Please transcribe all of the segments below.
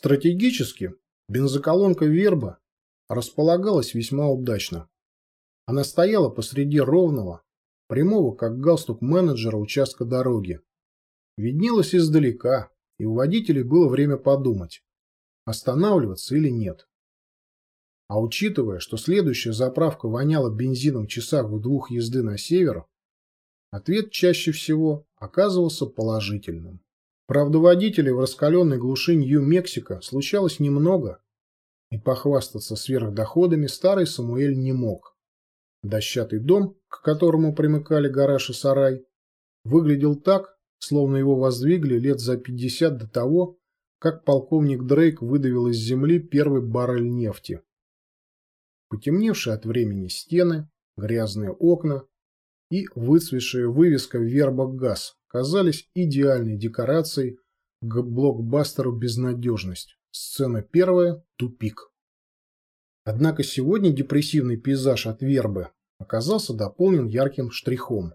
Стратегически бензоколонка «Верба» располагалась весьма удачно. Она стояла посреди ровного, прямого как галстук менеджера участка дороги. Виднелась издалека, и у водителей было время подумать, останавливаться или нет. А учитывая, что следующая заправка воняла бензином часах в двух езды на север, ответ чаще всего оказывался положительным. Правда, водителей в раскаленной глуши Нью-Мексико случалось немного, и похвастаться сверхдоходами старый Самуэль не мог. Дощатый дом, к которому примыкали гараж и сарай, выглядел так, словно его воздвигли лет за 50 до того, как полковник Дрейк выдавил из земли первый баррель нефти. Потемневшие от времени стены, грязные окна и выцветшая вывеска «Верба Газ» казались идеальной декорацией к блокбастеру «Безнадежность». Сцена первая – тупик. Однако сегодня депрессивный пейзаж от вербы оказался дополнен ярким штрихом.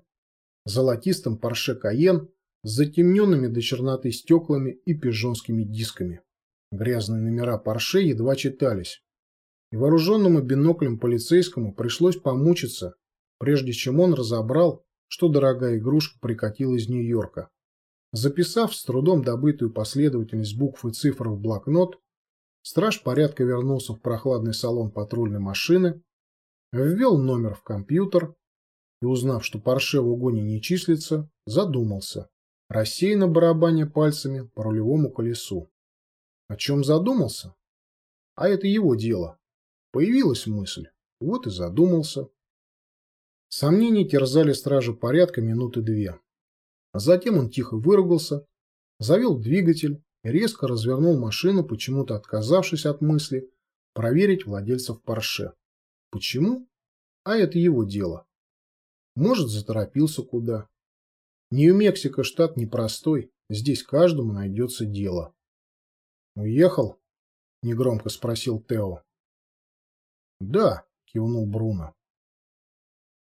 Золотистым Porsche Cayenne с затемненными до черноты стеклами и пижонскими дисками. Грязные номера Porsche едва читались. И вооруженному биноклем полицейскому пришлось помучиться, прежде чем он разобрал, что дорогая игрушка прикатила из Нью-Йорка. Записав с трудом добытую последовательность букв и цифр в блокнот, страж порядка вернулся в прохладный салон патрульной машины, ввел номер в компьютер и, узнав, что Порше в угоне не числится, задумался, рассеянно барабаня пальцами по рулевому колесу. О чем задумался? А это его дело. Появилась мысль, вот и задумался. Сомнения терзали стражу порядка минуты две. Затем он тихо выругался, завел двигатель и резко развернул машину, почему-то отказавшись от мысли проверить владельцев Порше. Почему? А это его дело. Может, заторопился куда. Нью-Мексико штат непростой, здесь каждому найдется дело. «Уехал?» – негромко спросил Тео. «Да», – кивнул Бруно.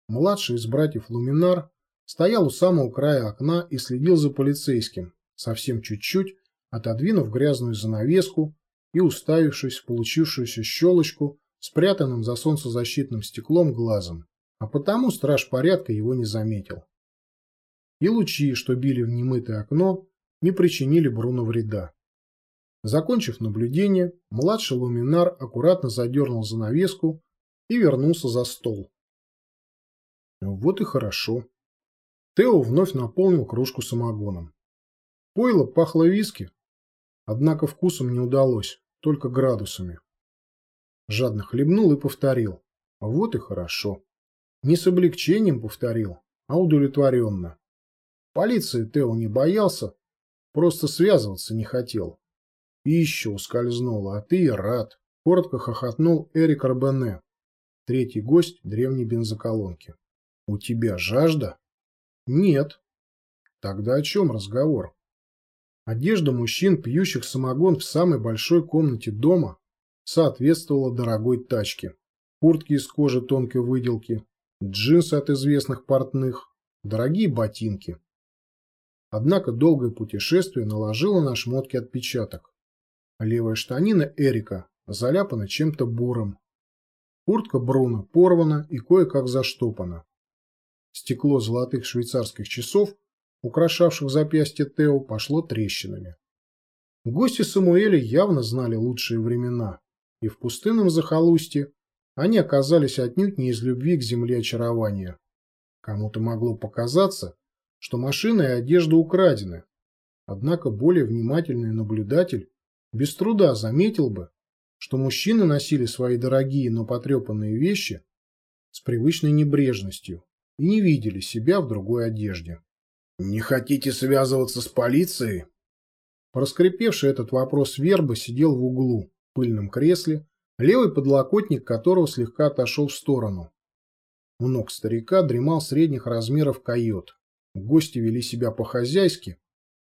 Младший из братьев Луминар Стоял у самого края окна и следил за полицейским, совсем чуть-чуть, отодвинув грязную занавеску и уставившись в получившуюся щелочку, спрятанным за солнцезащитным стеклом глазом. А потому страж порядка его не заметил. И лучи, что били в немытое окно, не причинили Бруно вреда. Закончив наблюдение, младший луминар аккуратно задернул занавеску и вернулся за стол. Вот и хорошо. Тео вновь наполнил кружку самогоном. Пойло пахло виски, однако вкусом не удалось, только градусами. Жадно хлебнул и повторил. Вот и хорошо. Не с облегчением повторил, а удовлетворенно. Полиции Тео не боялся, просто связываться не хотел. И еще ускользнуло, а ты рад. Коротко хохотнул Эрик Арбене, третий гость древней бензоколонки. У тебя жажда? Нет. Тогда о чем разговор? Одежда мужчин, пьющих самогон в самой большой комнате дома, соответствовала дорогой тачке. Куртки из кожи тонкой выделки, джинсы от известных портных, дорогие ботинки. Однако долгое путешествие наложило на шмотки отпечаток. Левая штанина Эрика заляпана чем-то бурым. Куртка Бруно порвана и кое-как заштопана. Стекло золотых швейцарских часов, украшавших запястье Тео, пошло трещинами. Гости Самуэля явно знали лучшие времена, и в пустынном захолустье они оказались отнюдь не из любви к земле очарования. Кому-то могло показаться, что машина и одежда украдены, однако более внимательный наблюдатель без труда заметил бы, что мужчины носили свои дорогие, но потрепанные вещи с привычной небрежностью, и не видели себя в другой одежде. «Не хотите связываться с полицией?» Проскрипевший этот вопрос верба сидел в углу, в пыльном кресле, левый подлокотник которого слегка отошел в сторону. У ног старика дремал средних размеров койот. Гости вели себя по-хозяйски,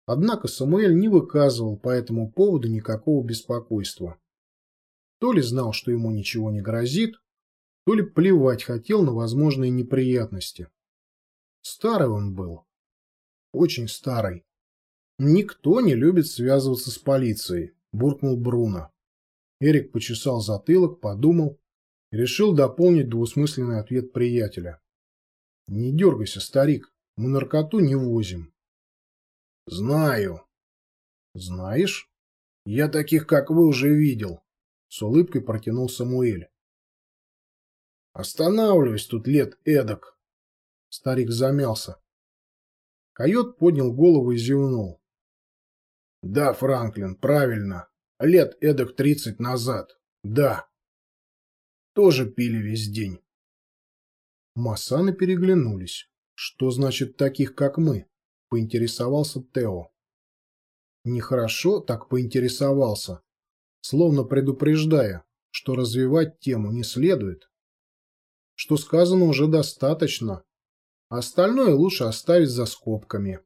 однако Самуэль не выказывал по этому поводу никакого беспокойства. То ли знал, что ему ничего не грозит, то ли плевать хотел на возможные неприятности. Старый он был. Очень старый. Никто не любит связываться с полицией, буркнул Бруно. Эрик почесал затылок, подумал и решил дополнить двусмысленный ответ приятеля. «Не дергайся, старик, мы наркоту не возим». «Знаю». «Знаешь? Я таких, как вы, уже видел», — с улыбкой протянул Самуэль. «Останавливаюсь тут лет эдак». Старик замялся. Койот поднял голову и зевнул. «Да, Франклин, правильно. Лет эдак тридцать назад. Да. Тоже пили весь день. Массаны переглянулись. Что значит таких, как мы? Поинтересовался Тео. Нехорошо так поинтересовался, словно предупреждая, что развивать тему не следует. Что сказано уже достаточно, остальное лучше оставить за скобками.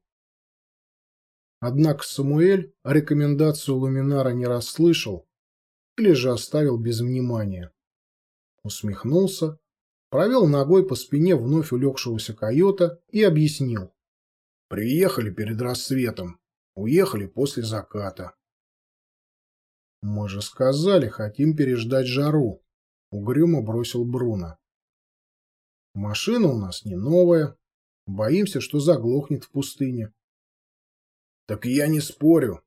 Однако Самуэль рекомендацию Луминара не расслышал или же оставил без внимания. Усмехнулся, провел ногой по спине вновь улегшегося койота и объяснил. «Приехали перед рассветом, уехали после заката». «Мы же сказали, хотим переждать жару», — угрюмо бросил Бруно. «Машина у нас не новая, боимся, что заглохнет в пустыне». Так я не спорю.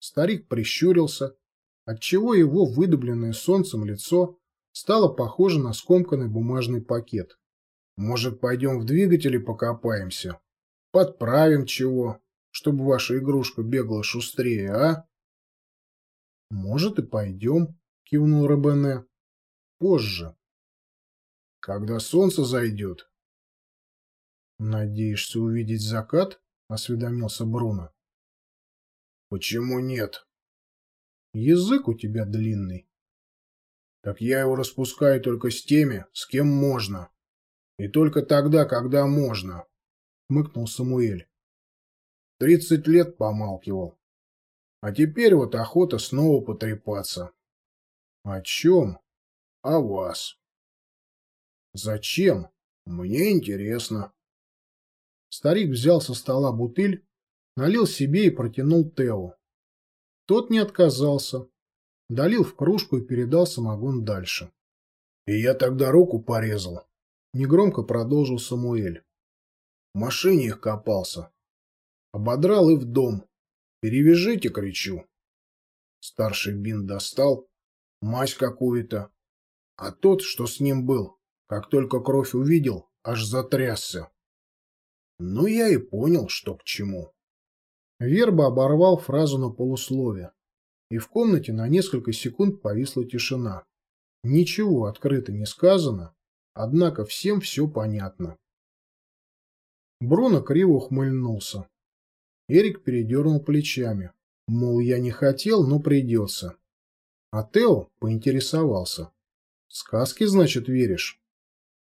Старик прищурился, отчего его выдубленное солнцем лицо стало похоже на скомканный бумажный пакет. Может, пойдем в двигатели покопаемся? Подправим чего, чтобы ваша игрушка бегала шустрее, а? Может, и пойдем, кивнул Робене. Позже. Когда солнце зайдет. Надеешься увидеть закат? Осведомился Бруно. Почему нет? Язык у тебя длинный. Так я его распускаю только с теми, с кем можно. И только тогда, когда можно, хмыкнул Самуэль. Тридцать лет помалкивал. А теперь вот охота снова потрепаться. О чем? О вас. Зачем? Мне интересно. Старик взял со стола бутыль налил себе и протянул Тео. Тот не отказался, долил в кружку и передал самогон дальше. «И я тогда руку порезал», — негромко продолжил Самуэль. «В машине их копался. Ободрал и в дом. Перевяжите, кричу». Старший Бин достал, мазь какую-то. А тот, что с ним был, как только кровь увидел, аж затрясся. Ну, я и понял, что к чему. Верба оборвал фразу на полуслове, и в комнате на несколько секунд повисла тишина. Ничего открыто не сказано, однако всем все понятно. Бруно криво ухмыльнулся. Эрик передернул плечами, мол, я не хотел, но придется. А Тео поинтересовался. «Сказки, значит, веришь?»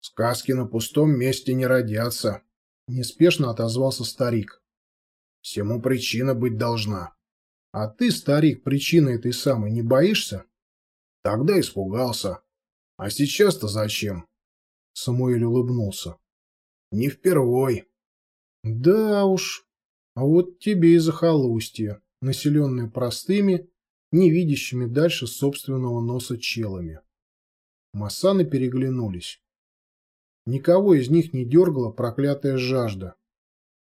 «Сказки на пустом месте не родятся», — неспешно отозвался старик. Всему причина быть должна. А ты, старик, причины этой самой не боишься? Тогда испугался. А сейчас-то зачем? Самуэль улыбнулся. Не впервой. Да уж. А вот тебе и захолустье, населенное простыми, не видящими дальше собственного носа челами. Массаны переглянулись. Никого из них не дергала проклятая жажда.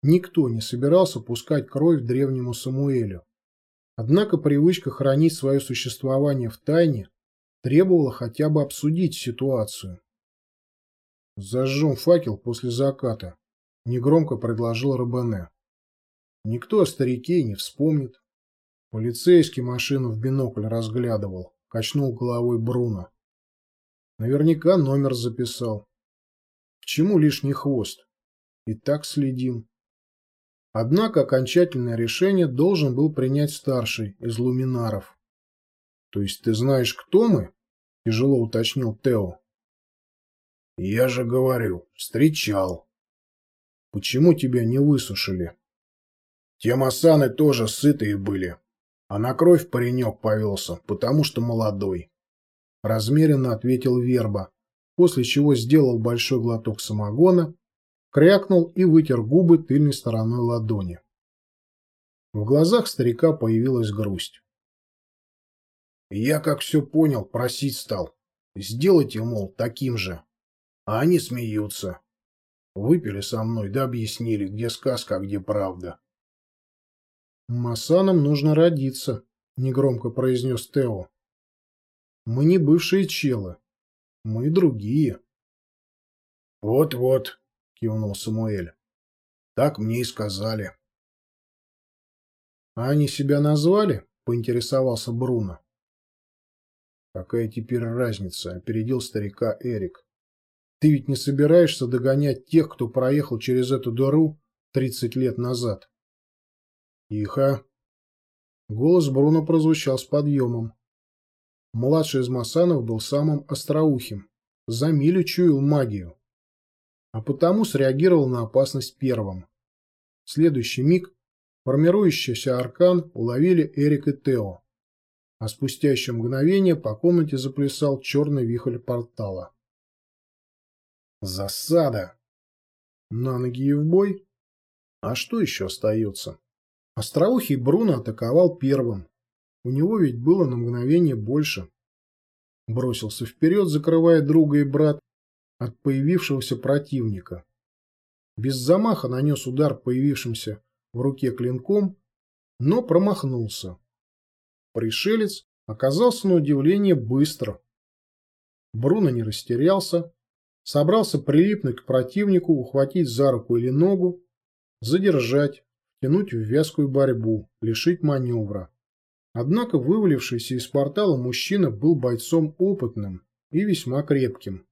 Никто не собирался пускать кровь древнему Самуэлю. Однако привычка хранить свое существование в тайне требовала хотя бы обсудить ситуацию. «Зажжем факел после заката», — негромко предложил Робене. «Никто о старике не вспомнит». Полицейский машину в бинокль разглядывал, качнул головой Бруно. Наверняка номер записал. Чему лишний хвост? И так следим. Однако окончательное решение должен был принять старший из луминаров. «То есть ты знаешь, кто мы?» – тяжело уточнил Тео. «Я же говорю, встречал». «Почему тебя не высушили?» «Те масаны тоже сытые были, а на кровь паренек повелся, потому что молодой». Размеренно ответил Верба, после чего сделал большой глоток самогона крякнул и вытер губы тыльной стороной ладони. В глазах старика появилась грусть. Я, как все понял, просить стал. Сделайте, мол, таким же. А они смеются. Выпили со мной, да объяснили, где сказка, а где правда. «Масанам нужно родиться», — негромко произнес Тео. «Мы не бывшие челы. Мы другие». «Вот-вот», — кивнул Самуэль. «Так мне и сказали». «А они себя назвали?» — поинтересовался Бруно. «Какая теперь разница?» — опередил старика Эрик. «Ты ведь не собираешься догонять тех, кто проехал через эту дыру тридцать лет назад?» «Тихо!» Голос Бруно прозвучал с подъемом. Младший из Масанов был самым остроухим. За милю чуял магию. А потому среагировал на опасность первым. В следующий миг формирующийся аркан уловили Эрик и Тео а спустя еще мгновение по комнате заплясал черный вихрь портала. Засада! На ноги и в бой? А что еще остается? Остроухий Бруно атаковал первым. У него ведь было на мгновение больше. Бросился вперед, закрывая друга и брат от появившегося противника. Без замаха нанес удар появившимся в руке клинком, но промахнулся. Пришелец оказался на удивление быстро. Бруно не растерялся, собрался прилипнуть к противнику, ухватить за руку или ногу, задержать, тянуть в вязкую борьбу, лишить маневра. Однако вывалившийся из портала мужчина был бойцом опытным и весьма крепким.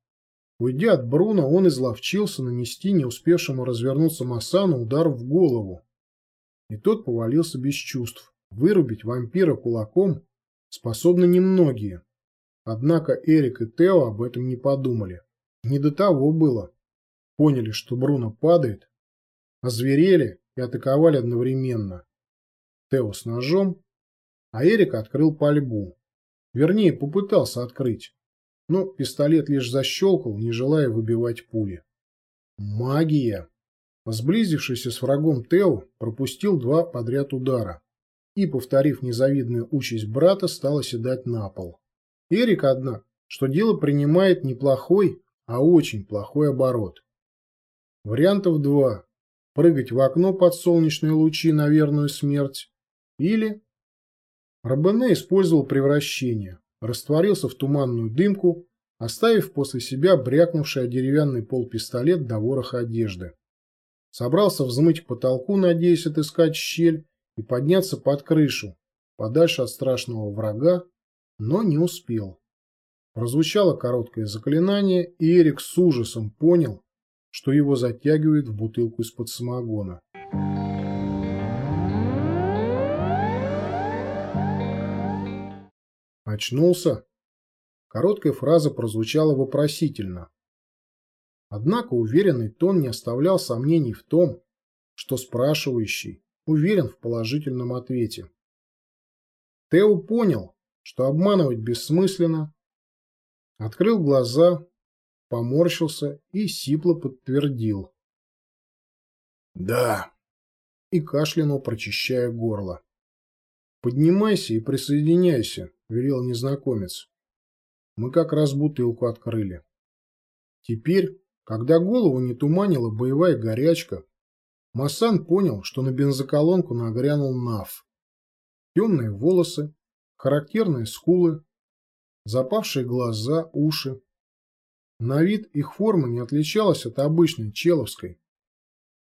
Уйдя от Бруно, он изловчился нанести не успевшему развернуться Масану удар в голову. И тот повалился без чувств. Вырубить вампира кулаком способны немногие. Однако Эрик и Тео об этом не подумали. Не до того было. Поняли, что Бруно падает, озверели и атаковали одновременно. Тео с ножом, а Эрик открыл пальбу. Вернее, попытался открыть. Но пистолет лишь защелкал, не желая выбивать пули. Магия! Сблизившийся с врагом Тео пропустил два подряд удара и, повторив незавидную участь брата, стал оседать на пол. Эрик, однако, что дело принимает не плохой, а очень плохой оборот. Вариантов два. Прыгать в окно под солнечные лучи на верную смерть. Или... Робене использовал превращение, растворился в туманную дымку, оставив после себя брякнувший о деревянный пол пистолет до вороха одежды. Собрался взмыть к потолку, надеясь отыскать щель, и подняться под крышу, подальше от страшного врага, но не успел. Прозвучало короткое заклинание, и Эрик с ужасом понял, что его затягивает в бутылку из-под самогона. Очнулся. Короткая фраза прозвучала вопросительно. Однако уверенный тон не оставлял сомнений в том, что спрашивающий уверен в положительном ответе. Тео понял, что обманывать бессмысленно, открыл глаза, поморщился и сипло подтвердил. «Да», и кашлянул, прочищая горло. «Поднимайся и присоединяйся», — велел незнакомец. Мы как раз бутылку открыли. Теперь, когда голову не туманила боевая горячка, Масан понял, что на бензоколонку нагрянул Нав. Темные волосы, характерные скулы, запавшие глаза, уши. На вид их форма не отличалась от обычной человской.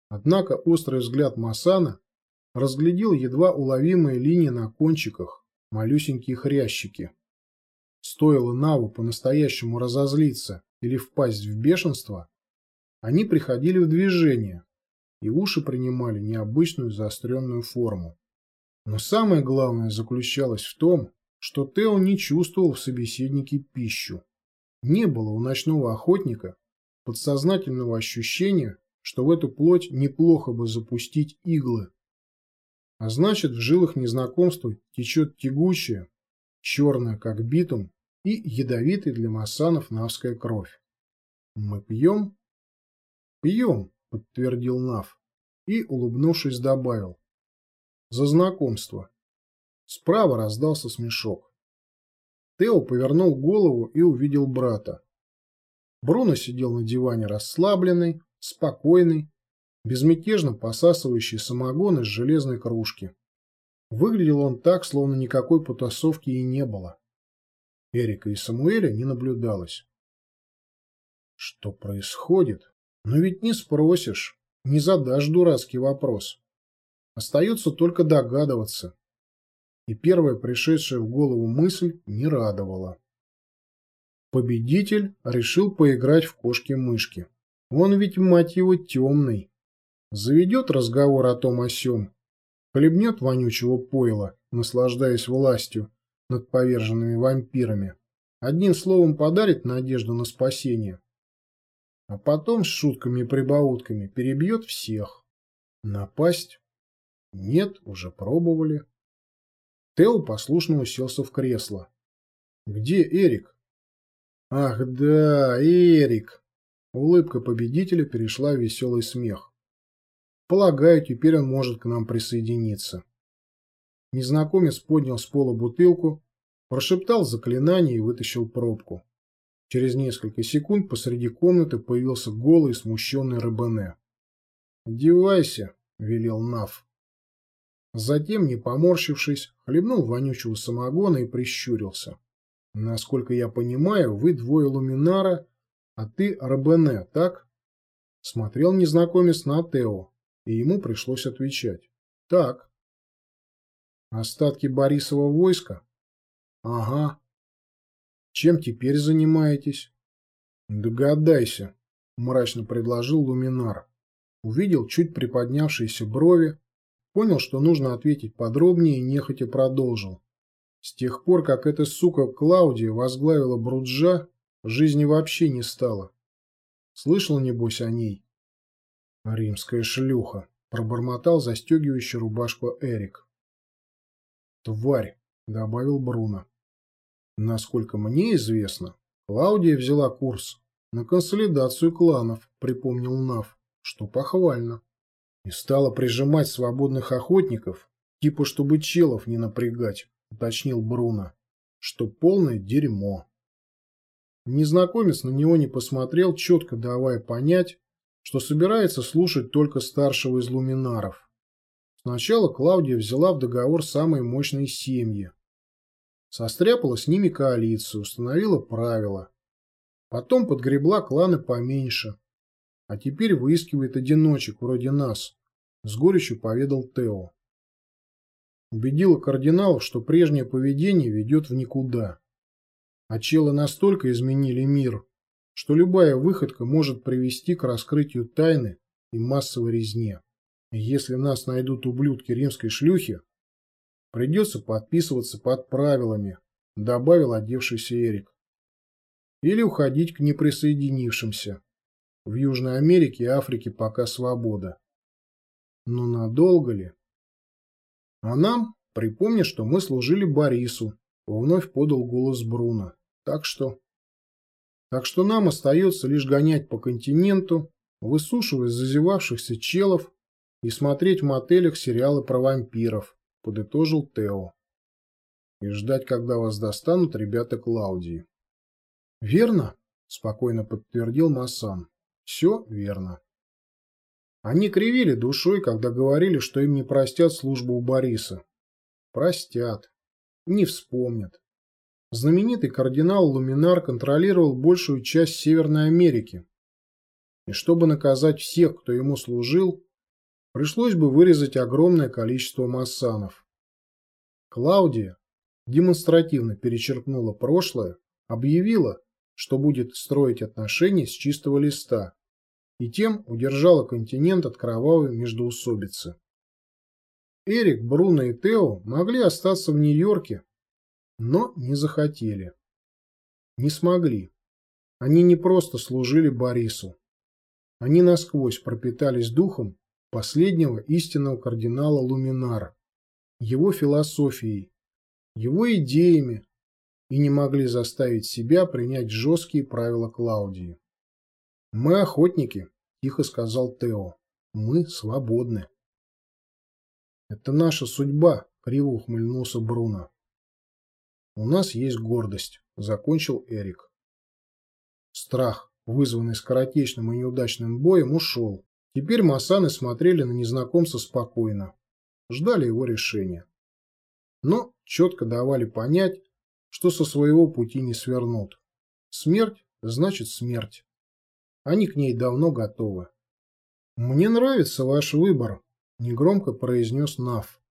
Однако острый взгляд Масана разглядел едва уловимые линии на кончиках, малюсенькие хрящики. Стоило Наву по-настоящему разозлиться или впасть в бешенство, они приходили в движение, и уши принимали необычную заостренную форму. Но самое главное заключалось в том, что Тео не чувствовал в собеседнике пищу. Не было у ночного охотника подсознательного ощущения, что в эту плоть неплохо бы запустить иглы. А значит, в жилах незнакомства течет тягучая, черная, как битум, и ядовитая для масанов навская кровь. Мы пьем? Пьем подтвердил Нав и, улыбнувшись, добавил. За знакомство. Справа раздался смешок. Тео повернул голову и увидел брата. Бруно сидел на диване расслабленный, спокойный, безмятежно посасывающий самогон из железной кружки. Выглядел он так, словно никакой потасовки и не было. Эрика и Самуэля не наблюдалось. Что происходит? Но ведь не спросишь, не задашь дурацкий вопрос. Остается только догадываться. И первая пришедшая в голову мысль не радовала. Победитель решил поиграть в кошки-мышки. Он ведь, мать его, темный. Заведет разговор о том о сём, хлебнет вонючего пойла, наслаждаясь властью над поверженными вампирами. Одним словом подарит надежду на спасение. А потом с шутками и прибаутками перебьет всех. Напасть? Нет, уже пробовали. Тео послушно уселся в кресло. Где Эрик? Ах да, Эрик! Улыбка победителя перешла в веселый смех. Полагаю, теперь он может к нам присоединиться. Незнакомец поднял с пола бутылку, прошептал заклинание и вытащил пробку. Через несколько секунд посреди комнаты появился голый и смущенный Рыбене. «Одевайся», — велел Нав. Затем, не поморщившись, хлебнул вонючего самогона и прищурился. «Насколько я понимаю, вы двое Луминара, а ты Рабене, так?» Смотрел незнакомец на Тео, и ему пришлось отвечать. «Так». «Остатки Борисова войска?» «Ага. Чем теперь занимаетесь?» «Догадайся», — мрачно предложил Луминар. Увидел чуть приподнявшиеся брови, понял, что нужно ответить подробнее и нехотя продолжил. С тех пор, как эта сука Клаудия возглавила Бруджа, жизни вообще не стало. Слышал, небось, о ней? Римская шлюха, пробормотал застегивающий рубашку Эрик. Тварь, добавил Бруно. Насколько мне известно, Клаудия взяла курс на консолидацию кланов, припомнил Нав, что похвально. И стала прижимать свободных охотников, типа чтобы челов не напрягать, уточнил Бруно, что полное дерьмо. Незнакомец на него не посмотрел, четко давая понять, что собирается слушать только старшего из луминаров. Сначала Клаудия взяла в договор самые мощные семьи. Состряпала с ними коалицию, установила правила. Потом подгребла кланы поменьше. А теперь выискивает одиночек, вроде нас, с горечью поведал Тео. Убедила кардиналов, что прежнее поведение ведет в никуда. А челы настолько изменили мир, что любая выходка может привести к раскрытию тайны и массовой резне. Если нас найдут ублюдки римской шлюхи, придется подписываться под правилами, добавил одевшийся Эрик. Или уходить к неприсоединившимся. В Южной Америке и Африке пока свобода. Но надолго ли? А нам, припомни, что мы служили Борису, Вновь подал голос Бруно. Так что... Так что нам остается лишь гонять по континенту, высушивать зазевавшихся челов и смотреть в мотелях сериалы про вампиров, подытожил Тео. И ждать, когда вас достанут ребята Клаудии. Верно? Спокойно подтвердил Масан. Все верно. Они кривили душой, когда говорили, что им не простят службу у Бориса. Простят. Не вспомнят. Знаменитый кардинал Луминар контролировал большую часть Северной Америки. И чтобы наказать всех, кто ему служил, пришлось бы вырезать огромное количество массанов. Клаудия демонстративно перечеркнула прошлое, объявила, что будет строить отношения с чистого листа, и тем удержала континент от кровавой междоусобицы. Эрик, Бруно и Тео могли остаться в Нью-Йорке, но не захотели. Не смогли. Они не просто служили Борису. Они насквозь пропитались духом последнего истинного кардинала Луминара, его философией, его идеями и не могли заставить себя принять жесткие правила Клаудии. «Мы охотники», – тихо сказал Тео. «Мы свободны». «Это наша судьба», — криво ухмыльнулся Бруно. У нас есть гордость, закончил Эрик. Страх, вызванный скоротечным и неудачным боем, ушел. Теперь Масаны смотрели на незнакомца спокойно. Ждали его решения. Но четко давали понять, что со своего пути не свернут. Смерть значит смерть. Они к ней давно готовы. «Мне нравится ваш выбор», — негромко произнес Нав.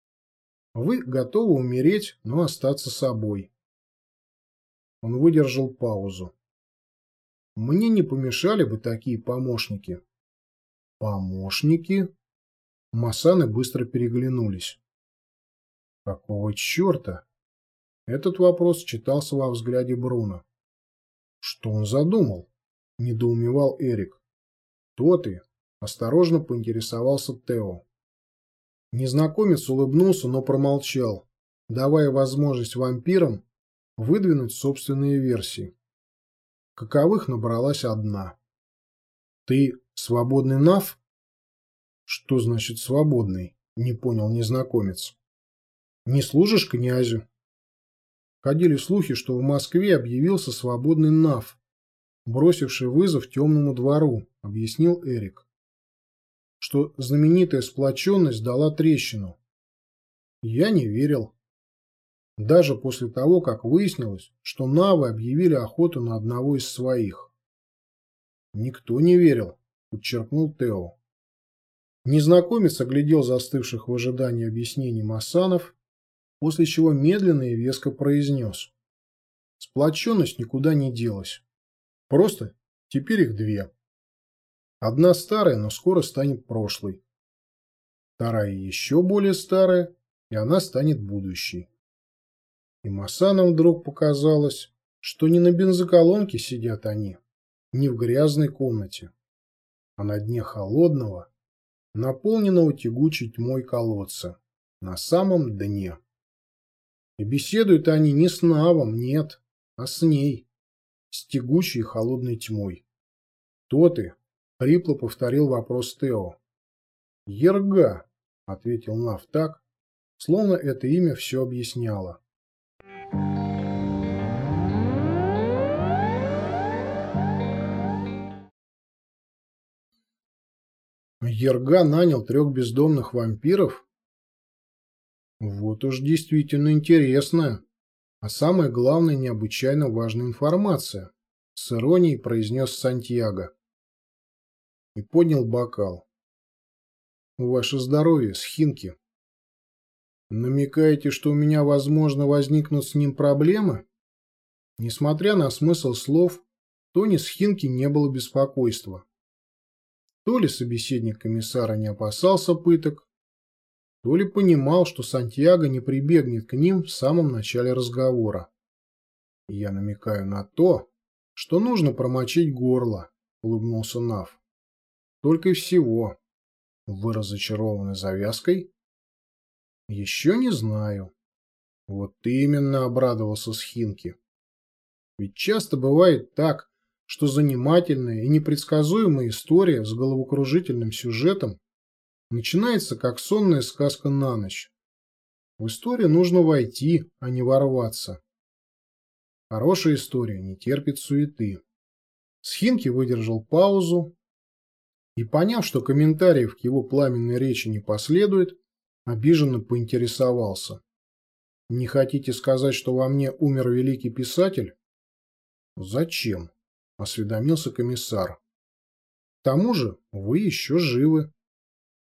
«Вы готовы умереть, но остаться собой». Он выдержал паузу. «Мне не помешали бы такие помощники». «Помощники?» Масаны быстро переглянулись. «Какого черта?» Этот вопрос читался во взгляде Бруно. «Что он задумал?» — недоумевал Эрик. «То ты, Осторожно поинтересовался Тео. Незнакомец улыбнулся, но промолчал, давая возможность вампирам выдвинуть собственные версии. Каковых набралась одна. «Ты свободный Нав?» «Что значит свободный?» — не понял незнакомец. «Не служишь князю?» Ходили слухи, что в Москве объявился свободный Нав, бросивший вызов темному двору, объяснил Эрик что знаменитая сплоченность дала трещину. Я не верил. Даже после того, как выяснилось, что Навы объявили охоту на одного из своих. Никто не верил, подчеркнул Тео. Незнакомец оглядел застывших в ожидании объяснений Масанов, после чего медленно и веско произнес. Сплоченность никуда не делась. Просто теперь их две. Одна старая, но скоро станет прошлой. Вторая еще более старая, и она станет будущей. И Масанам вдруг показалось, что не на бензоколонке сидят они, не в грязной комнате, а на дне холодного, наполненного тягучей тьмой колодца, на самом дне. И беседуют они не с Навом, нет, а с ней, с тягучей холодной тьмой. То ты, Хрипло повторил вопрос Тео. «Ерга», — ответил Нав так, словно это имя все объясняло. Ерга нанял трех бездомных вампиров? Вот уж действительно интересная, а самое главное, необычайно важная информация, с иронией произнес Сантьяго и поднял бокал. «Ваше здоровье, схинки!» «Намекаете, что у меня, возможно, возникнут с ним проблемы?» Несмотря на смысл слов, Тони Схинки не было беспокойства. То ли собеседник комиссара не опасался пыток, то ли понимал, что Сантьяго не прибегнет к ним в самом начале разговора. «Я намекаю на то, что нужно промочить горло», — улыбнулся Нав. Только и всего. Вы разочарованы завязкой? Еще не знаю. Вот именно обрадовался Схинки. Ведь часто бывает так, что занимательная и непредсказуемая история с головокружительным сюжетом начинается как сонная сказка на ночь. В историю нужно войти, а не ворваться. Хорошая история не терпит суеты. Схинки выдержал паузу, и, поняв, что комментариев к его пламенной речи не последует, обиженно поинтересовался. «Не хотите сказать, что во мне умер великий писатель?» «Зачем?» – осведомился комиссар. «К тому же вы еще живы.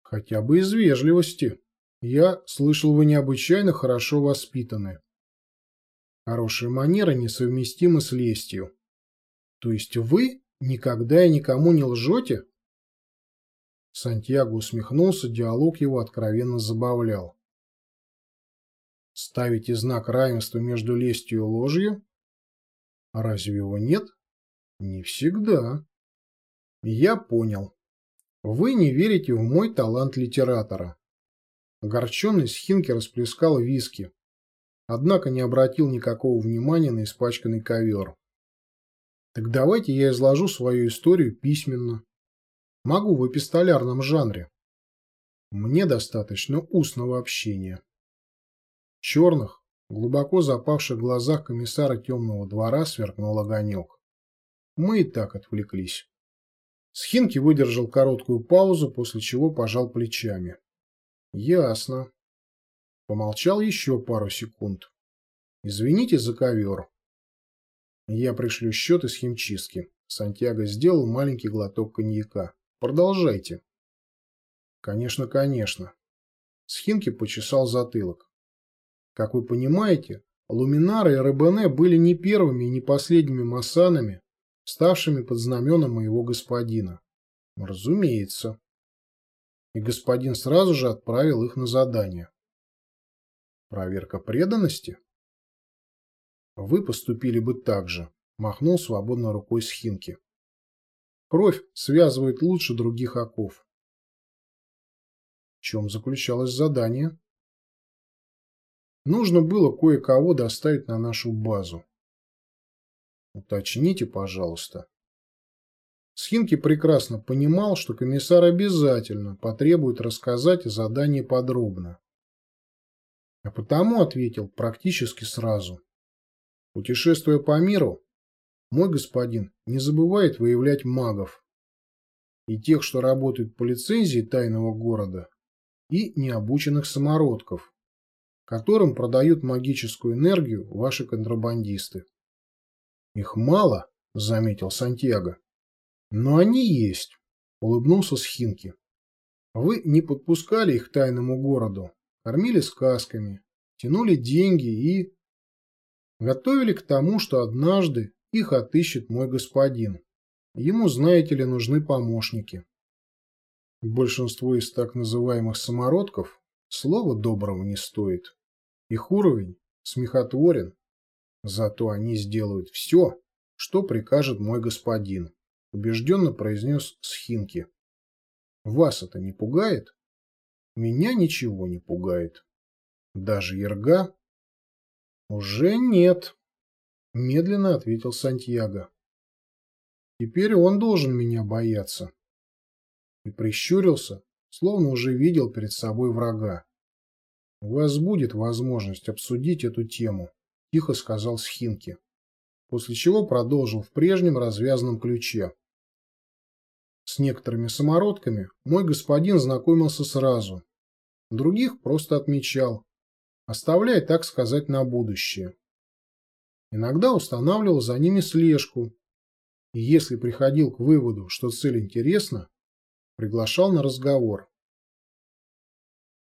Хотя бы из вежливости. Я слышал, вы необычайно хорошо воспитаны. Хорошие манеры несовместимы с лестью. То есть вы никогда и никому не лжете?» Сантьяго усмехнулся, диалог его откровенно забавлял. Ставите знак равенства между лестью и ложью? Разве его нет? Не всегда. Я понял. Вы не верите в мой талант литератора. Огорченный Схинки расплескал виски, однако не обратил никакого внимания на испачканный ковер. Так давайте я изложу свою историю письменно. Могу в эпистолярном жанре. Мне достаточно устного общения. Черных В глубоко запавших глазах комиссара темного двора сверкнул огонек. Мы и так отвлеклись. Схинки выдержал короткую паузу, после чего пожал плечами. Ясно. Помолчал еще пару секунд. Извините за ковер. Я пришлю счет из химчистки. Сантьяго сделал маленький глоток коньяка. Продолжайте. Конечно, конечно. Схинки почесал затылок. Как вы понимаете, Луминары и Рыбене были не первыми и не последними массанами, ставшими под знаменом моего господина. Разумеется. И господин сразу же отправил их на задание. Проверка преданности? Вы поступили бы так же, махнул свободной рукой Схинки. Кровь связывает лучше других оков. В чем заключалось задание? Нужно было кое-кого доставить на нашу базу. Уточните, пожалуйста. Схинки прекрасно понимал, что комиссар обязательно потребует рассказать о задании подробно. А потому ответил практически сразу. Путешествуя по миру, мой господин не забывает выявлять магов. И тех, что работают по лицензии тайного города, и необученных самородков, которым продают магическую энергию ваши контрабандисты. Их мало, заметил Сантьяго. Но они есть, улыбнулся Схинки. Вы не подпускали их к тайному городу, кормили сказками, тянули деньги и... Готовили к тому, что однажды их отыщет мой господин. Ему, знаете ли, нужны помощники. Большинство из так называемых самородков слова доброго не стоит. Их уровень смехотворен, Зато они сделают все, что прикажет мой господин, убежденно произнес Схинки. Вас это не пугает? Меня ничего не пугает. Даже Ерга? Уже нет, медленно ответил Сантьяго. Теперь он должен меня бояться. И прищурился, словно уже видел перед собой врага. У вас будет возможность обсудить эту тему тихо сказал Схинки, после чего продолжил в прежнем развязанном ключе. С некоторыми самородками мой господин знакомился сразу, других просто отмечал, оставляя, так сказать, на будущее. Иногда устанавливал за ними слежку, и если приходил к выводу, что цель интересна, приглашал на разговор.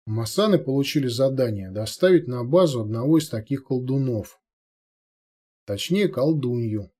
Масаны получили задание доставить на базу одного из таких колдунов. Точнее, колдунью.